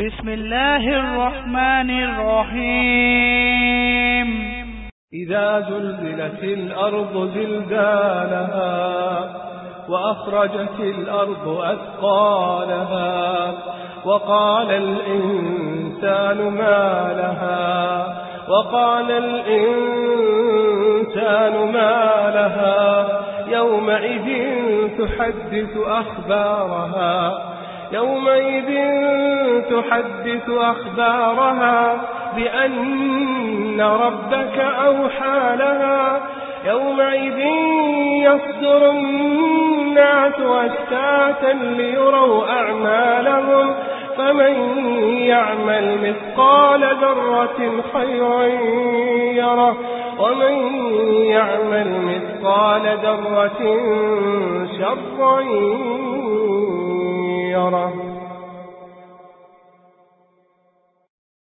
بسم الله الرحمن الرحيم إذا زلزلت الأرض زلزالها وأخرجت الأرض أثقالها وقال الإنسان ما لها وقال الإنسان ما لها يومئذ تحدث أخبارها يومئذ تحدث أخبارها بأن ربك أوحى لها. يومئذ يصدر الناس أشتاتا ليروا أعمالهم. فمن يعمل مثقال ذرة خيرا يره. ومن يعمل مثقال ذرة شرا يره.